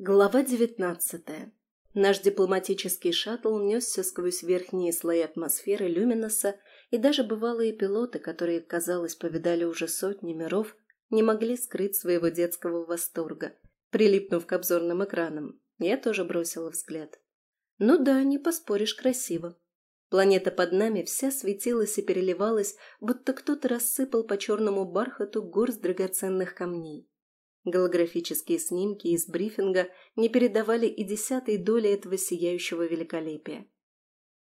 Глава девятнадцатая. Наш дипломатический шаттл несся сквозь верхние слои атмосферы Люминоса, и даже бывалые пилоты, которые, казалось, повидали уже сотни миров, не могли скрыть своего детского восторга, прилипнув к обзорным экранам. Я тоже бросила взгляд. Ну да, не поспоришь, красиво. Планета под нами вся светилась и переливалась, будто кто-то рассыпал по черному бархату горсть драгоценных камней. Голографические снимки из брифинга не передавали и десятой доли этого сияющего великолепия.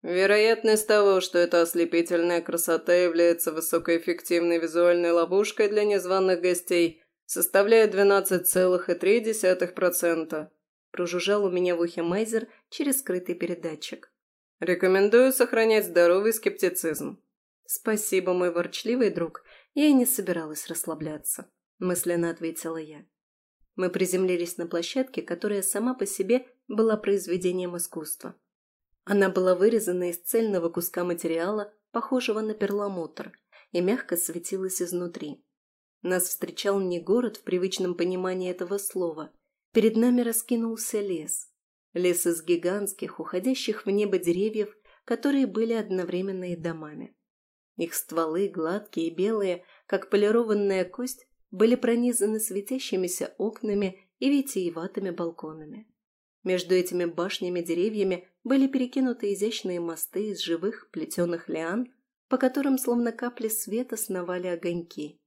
Вероятность того, что эта ослепительная красота является высокоэффективной визуальной ловушкой для незваных гостей, составляет 12,3%. Прожужжал у меня в ухе Майзер через скрытый передатчик. Рекомендую сохранять здоровый скептицизм. Спасибо, мой ворчливый друг. Я и не собиралась расслабляться, мысленно ответила я. Мы приземлились на площадке, которая сама по себе была произведением искусства. Она была вырезана из цельного куска материала, похожего на перламутр, и мягко светилась изнутри. Нас встречал не город в привычном понимании этого слова. Перед нами раскинулся лес. Лес из гигантских, уходящих в небо деревьев, которые были одновременно и домами. Их стволы, гладкие и белые, как полированная кость, были пронизаны светящимися окнами и витиеватыми балконами. Между этими башнями-деревьями были перекинуты изящные мосты из живых плетеных лиан, по которым словно капли света сновали огоньки.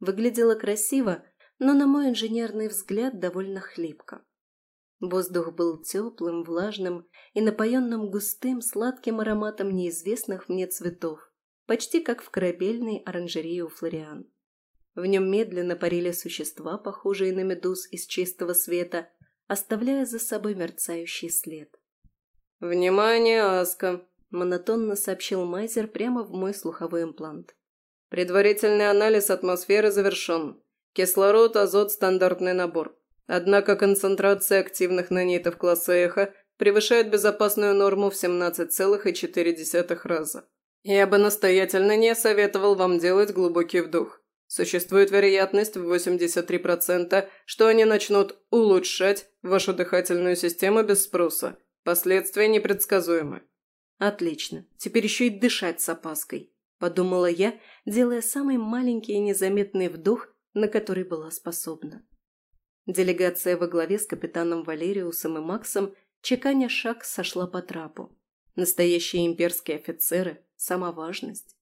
Выглядело красиво, но, на мой инженерный взгляд, довольно хлипко. Воздух был теплым, влажным и напоенным густым, сладким ароматом неизвестных мне цветов, почти как в корабельной оранжерее у Флориан. В нем медленно парили существа, похожие на медуз из чистого света, оставляя за собой мерцающий след. «Внимание, Аска!» – монотонно сообщил Майзер прямо в мой слуховой имплант. «Предварительный анализ атмосферы завершен. Кислород, азот – стандартный набор. Однако концентрация активных нанитов класса эхо превышает безопасную норму в 17,4 раза. Я бы настоятельно не советовал вам делать глубокий вдох. Существует вероятность в 83%, что они начнут улучшать вашу дыхательную систему без спроса. Последствия непредсказуемы. Отлично. Теперь еще и дышать с опаской, подумала я, делая самый маленький и незаметный вдох, на который была способна. Делегация во главе с капитаном Валериусом и Максом чеканя шаг сошла по трапу. Настоящие имперские офицеры – сама важность.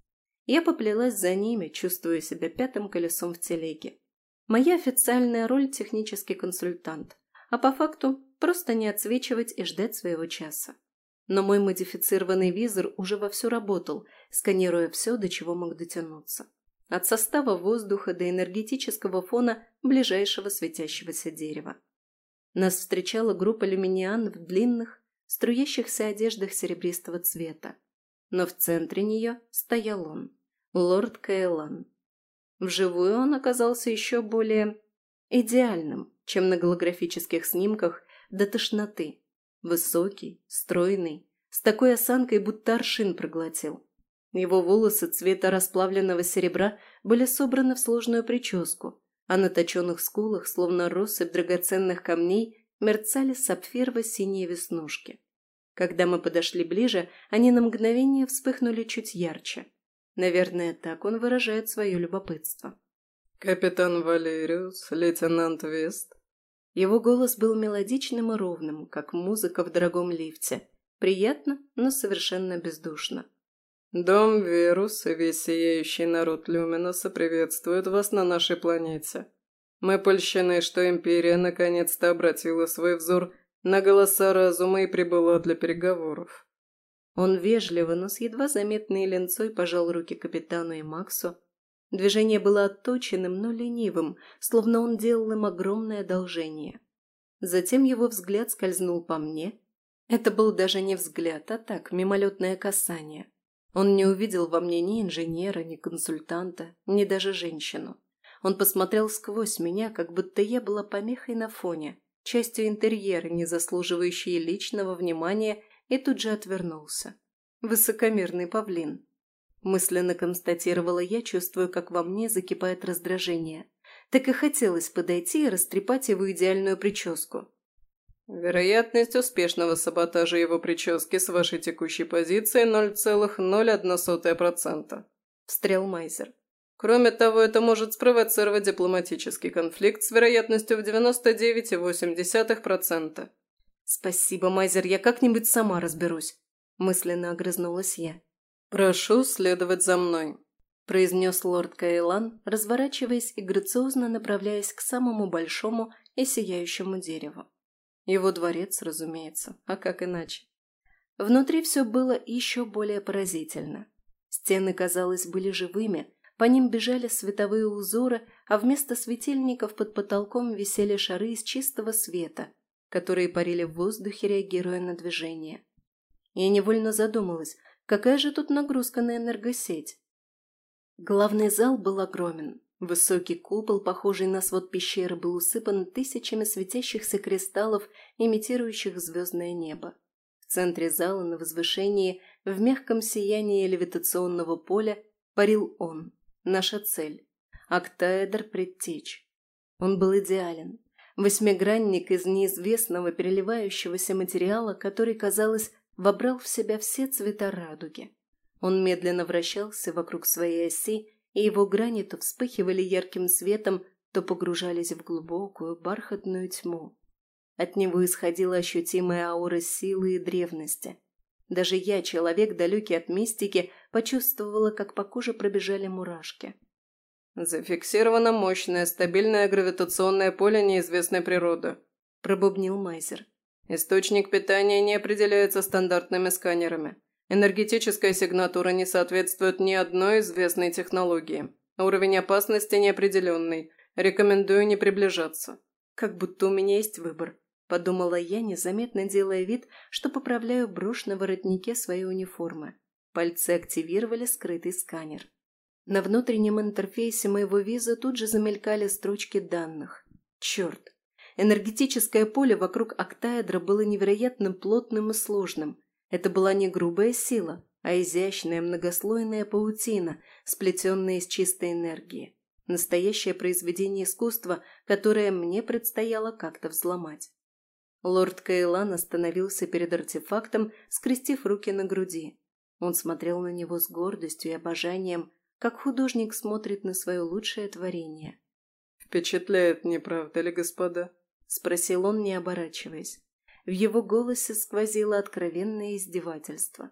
Я поплелась за ними, чувствуя себя пятым колесом в телеге. Моя официальная роль – технический консультант, а по факту просто не отсвечивать и ждать своего часа. Но мой модифицированный визор уже вовсю работал, сканируя все, до чего мог дотянуться. От состава воздуха до энергетического фона ближайшего светящегося дерева. Нас встречала группа люминиан в длинных, струящихся одеждах серебристого цвета. Но в центре нее стоял он лорд Кейлан. Вживую он оказался еще более идеальным, чем на голографических снимках до тошноты. Высокий, стройный, с такой осанкой, будто аршин проглотил. Его волосы цвета расплавленного серебра были собраны в сложную прическу, а на точенных скулах, словно россыпь драгоценных камней, мерцали сапфирово-синие веснушки. Когда мы подошли ближе, они на мгновение вспыхнули чуть ярче. Наверное, так он выражает свое любопытство. «Капитан Валериус, лейтенант Вест». Его голос был мелодичным и ровным, как музыка в дорогом лифте. Приятно, но совершенно бездушно. «Дом Верус и весь сияющий народ Люминоса приветствуют вас на нашей планете. Мы польщены, что Империя наконец-то обратила свой взор на голоса разума и прибыла для переговоров. Он вежливо, но с едва заметной ленцой пожал руки капитану и Максу. Движение было отточенным, но ленивым, словно он делал им огромное одолжение. Затем его взгляд скользнул по мне. Это был даже не взгляд, а так, мимолетное касание. Он не увидел во мне ни инженера, ни консультанта, ни даже женщину. Он посмотрел сквозь меня, как будто я была помехой на фоне, частью интерьера, не заслуживающей личного внимания и тут же отвернулся. Высокомерный павлин. Мысленно констатировала я, чувствуя, как во мне закипает раздражение. Так и хотелось подойти и растрепать его идеальную прическу. Вероятность успешного саботажа его прически с вашей текущей позиции 0,01%. Встрял Майзер. Кроме того, это может спровоцировать дипломатический конфликт с вероятностью в 99,8%. «Спасибо, Майзер, я как-нибудь сама разберусь», – мысленно огрызнулась я. «Прошу следовать за мной», – произнес лорд Кайлан, разворачиваясь и грациозно направляясь к самому большому и сияющему дереву. Его дворец, разумеется, а как иначе? Внутри все было еще более поразительно. Стены, казалось, были живыми, по ним бежали световые узоры, а вместо светильников под потолком висели шары из чистого света, которые парили в воздухе, реагируя на движение. Я невольно задумалась, какая же тут нагрузка на энергосеть? Главный зал был огромен. Высокий купол, похожий на свод пещеры, был усыпан тысячами светящихся кристаллов, имитирующих звездное небо. В центре зала на возвышении, в мягком сиянии левитационного поля, парил он, наша цель – октаэдр предтеч. Он был идеален, Восьмигранник из неизвестного переливающегося материала, который, казалось, вобрал в себя все цвета радуги. Он медленно вращался вокруг своей оси, и его грани то вспыхивали ярким светом, то погружались в глубокую бархатную тьму. От него исходила ощутимая аура силы и древности. Даже я, человек, далекий от мистики, почувствовала, как по коже пробежали мурашки. «Зафиксировано мощное, стабильное гравитационное поле неизвестной природы», – пробубнил Майзер. «Источник питания не определяется стандартными сканерами. Энергетическая сигнатура не соответствует ни одной известной технологии. Уровень опасности неопределенный. Рекомендую не приближаться». «Как будто у меня есть выбор», – подумала я, незаметно делая вид, что поправляю брошь на воротнике своей униформы. Пальцы активировали скрытый сканер. На внутреннем интерфейсе моего виза тут же замелькали строчки данных. Черт! Энергетическое поле вокруг октаэдра было невероятно плотным и сложным. Это была не грубая сила, а изящная многослойная паутина, сплетенная из чистой энергии. Настоящее произведение искусства, которое мне предстояло как-то взломать. Лорд Кайлан остановился перед артефактом, скрестив руки на груди. Он смотрел на него с гордостью и обожанием, как художник смотрит на свое лучшее творение. «Впечатляет, не правда ли, господа?» – спросил он, не оборачиваясь. В его голосе сквозило откровенное издевательство.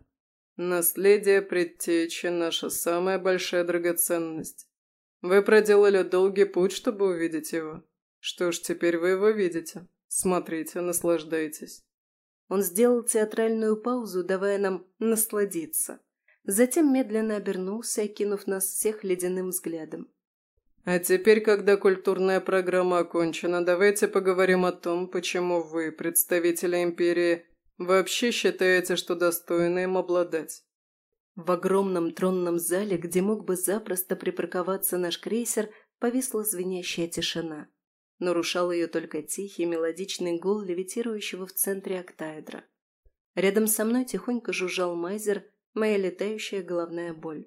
«Наследие предтечи – наша самая большая драгоценность. Вы проделали долгий путь, чтобы увидеть его. Что ж, теперь вы его видите. Смотрите, наслаждайтесь». Он сделал театральную паузу, давая нам насладиться. Затем медленно обернулся, окинув нас всех ледяным взглядом. «А теперь, когда культурная программа окончена, давайте поговорим о том, почему вы, представители Империи, вообще считаете, что достойны им обладать». В огромном тронном зале, где мог бы запросто припарковаться наш крейсер, повисла звенящая тишина. Нарушал ее только тихий мелодичный гул левитирующего в центре октаэдра. Рядом со мной тихонько жужжал Майзер, моя летающая головная боль.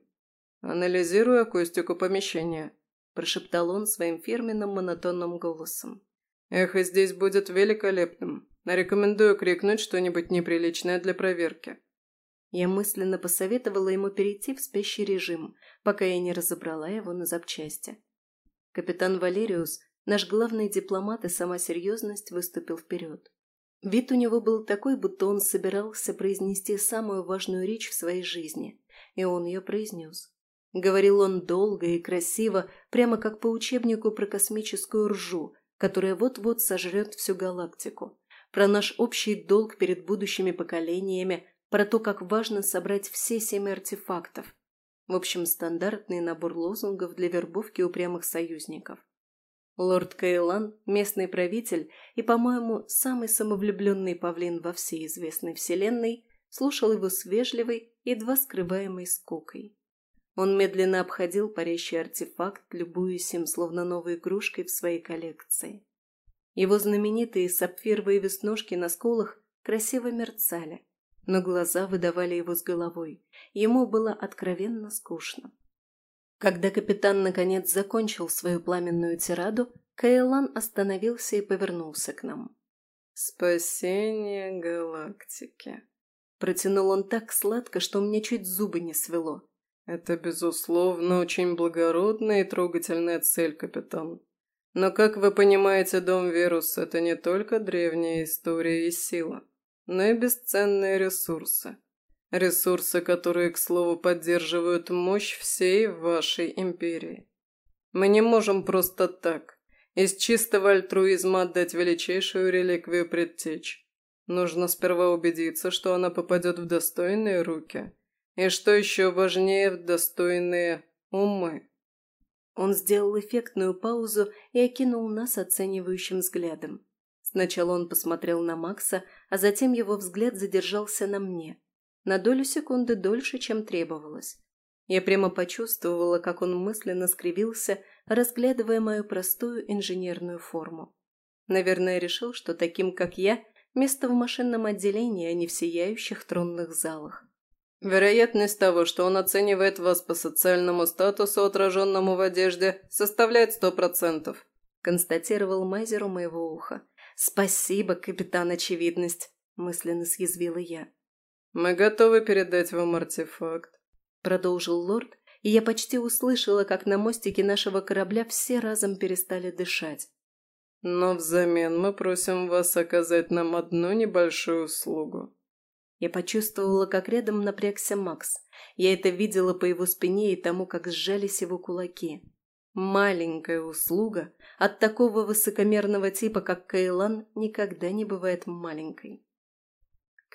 «Анализируя акустику помещения», – прошептал он своим фирменным монотонным голосом. «Эхо здесь будет великолепным. Рекомендую крикнуть что-нибудь неприличное для проверки». Я мысленно посоветовала ему перейти в спящий режим, пока я не разобрала его на запчасти. Капитан Валериус, наш главный дипломат и сама серьезность, выступил вперед. Вид у него был такой, будто он собирался произнести самую важную речь в своей жизни, и он ее произнес. Говорил он долго и красиво, прямо как по учебнику про космическую ржу, которая вот-вот сожрет всю галактику, про наш общий долг перед будущими поколениями, про то, как важно собрать все семь артефактов. В общем, стандартный набор лозунгов для вербовки упрямых союзников. Лорд Кейлан, местный правитель и, по-моему, самый самовлюбленный павлин во всей известной вселенной, слушал его с вежливой, едва скрываемой скукой. Он медленно обходил парящий артефакт, любуясь им, словно новой игрушкой в своей коллекции. Его знаменитые сапфировые веснушки на скулах красиво мерцали, но глаза выдавали его с головой. Ему было откровенно скучно. Когда капитан наконец закончил свою пламенную тираду, Каэлан остановился и повернулся к нам. «Спасение галактики», – протянул он так сладко, что у меня чуть зубы не свело. «Это, безусловно, очень благородная и трогательная цель, капитан. Но, как вы понимаете, Дом Вирус – это не только древняя история и сила, но и бесценные ресурсы. Ресурсы, которые, к слову, поддерживают мощь всей вашей империи. Мы не можем просто так, из чистого альтруизма отдать величайшую реликвию предтеч. Нужно сперва убедиться, что она попадет в достойные руки. И что еще важнее, в достойные умы. Он сделал эффектную паузу и окинул нас оценивающим взглядом. Сначала он посмотрел на Макса, а затем его взгляд задержался на мне. На долю секунды дольше, чем требовалось. Я прямо почувствовала, как он мысленно скривился, разглядывая мою простую инженерную форму. Наверное, решил, что таким, как я, место в машинном отделении, а не в сияющих тронных залах. Вероятность того, что он оценивает вас по социальному статусу, отраженному в одежде, составляет сто процентов», – констатировал Майзер у моего уха. «Спасибо, капитан Очевидность», – мысленно съязвила я. «Мы готовы передать вам артефакт», – продолжил лорд, и я почти услышала, как на мостике нашего корабля все разом перестали дышать. «Но взамен мы просим вас оказать нам одну небольшую услугу». Я почувствовала, как рядом напрягся Макс. Я это видела по его спине и тому, как сжались его кулаки. Маленькая услуга от такого высокомерного типа, как Кайлан, никогда не бывает маленькой.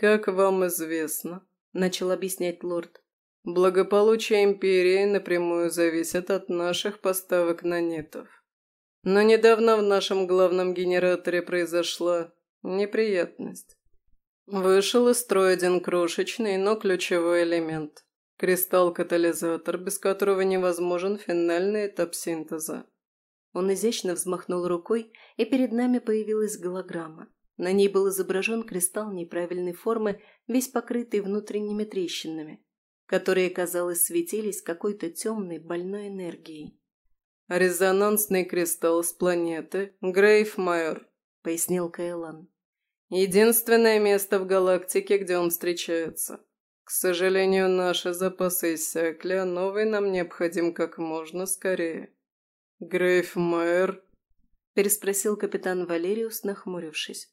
«Как вам известно», — начал объяснять лорд, «благополучие Империи напрямую зависит от наших поставок нанитов. Но недавно в нашем главном генераторе произошла неприятность. Вышел из строя один крошечный, но ключевой элемент. Кристалл-катализатор, без которого невозможен финальный этап синтеза. Он изящно взмахнул рукой, и перед нами появилась голограмма. На ней был изображен кристалл неправильной формы, весь покрытый внутренними трещинами, которые, казалось, светились какой-то темной, больной энергией. «Резонансный кристалл с планеты Грейфмайер», — пояснил Кайлан. Единственное место в галактике, где он встречается. К сожалению, наши запасы иссякли, а новый нам необходим как можно скорее. Грейф Майер? Переспросил капитан Валериус, нахмурившись.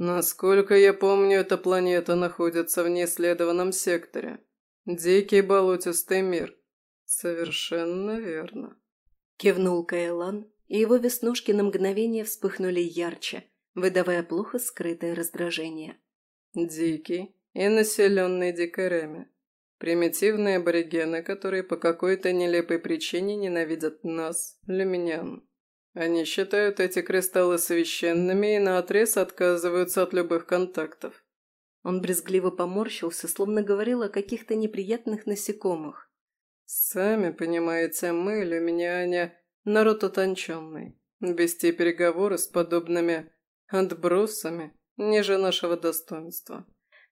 Насколько я помню, эта планета находится в неисследованном секторе. Дикий болотистый мир. Совершенно верно. Кивнул Кайлан, и его веснушки на мгновение вспыхнули ярче, выдавая плохо скрытое раздражение. «Дикий и населенный дикарями. Примитивные аборигены, которые по какой-то нелепой причине ненавидят нас, люминян. Они считают эти кристаллы священными и наотрез отказываются от любых контактов». Он брезгливо поморщился, словно говорил о каких-то неприятных насекомых. «Сами понимаете, мы, люминяне, народ утонченный. Вести переговоры с подобными отбросами ниже нашего достоинства.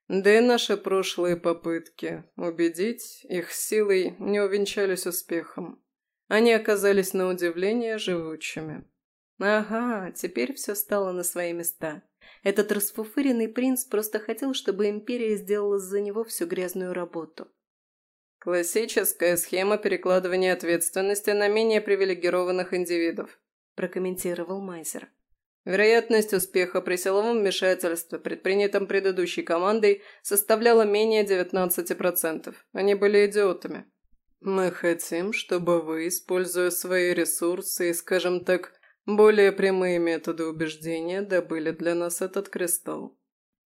Да и наши прошлые попытки убедить их силой не увенчались успехом. Они оказались на удивление живучими. Ага, теперь все стало на свои места. Этот расфуфыренный принц просто хотел, чтобы империя сделала за него всю грязную работу. «Классическая схема перекладывания ответственности на менее привилегированных индивидов», прокомментировал Майзер. Вероятность успеха при силовом вмешательстве, предпринятом предыдущей командой, составляла менее 19%. Они были идиотами. Мы хотим, чтобы вы, используя свои ресурсы и, скажем так, более прямые методы убеждения, добыли для нас этот кристалл.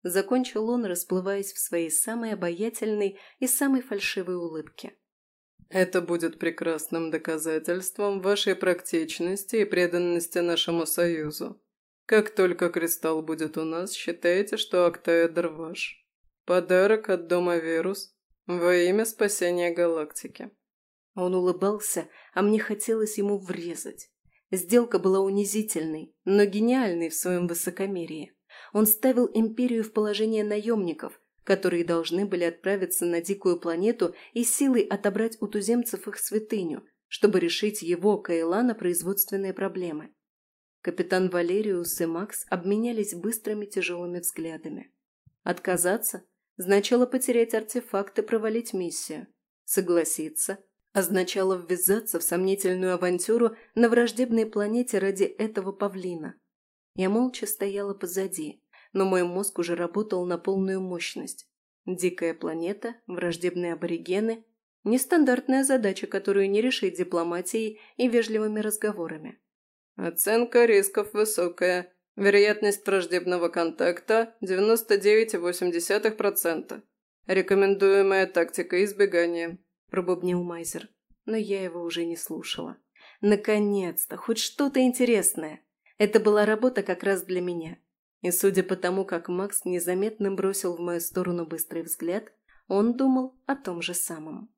Закончил он, расплываясь в своей самой обаятельной и самой фальшивой улыбке. Это будет прекрасным доказательством вашей практичности и преданности нашему союзу. Как только кристалл будет у нас, считайте, что октаэдр ваш. Подарок от Дома Вирус во имя спасения галактики». Он улыбался, а мне хотелось ему врезать. Сделка была унизительной, но гениальной в своем высокомерии. Он ставил империю в положение наемников, которые должны были отправиться на дикую планету и силой отобрать у туземцев их святыню, чтобы решить его, Каэлана, производственные проблемы. Капитан Валериус и Макс обменялись быстрыми тяжелыми взглядами. Отказаться значило потерять артефакт и провалить миссию. Согласиться означало ввязаться в сомнительную авантюру на враждебной планете ради этого павлина. Я молча стояла позади, но мой мозг уже работал на полную мощность. Дикая планета, враждебные аборигены – нестандартная задача, которую не решить дипломатией и вежливыми разговорами. Оценка рисков высокая. Вероятность враждебного контакта – 99,8%. Рекомендуемая тактика избегания. – пробубнил Майзер. Но я его уже не слушала. Наконец-то, хоть что-то интересное. Это была работа как раз для меня. И судя по тому, как Макс незаметно бросил в мою сторону быстрый взгляд, он думал о том же самом.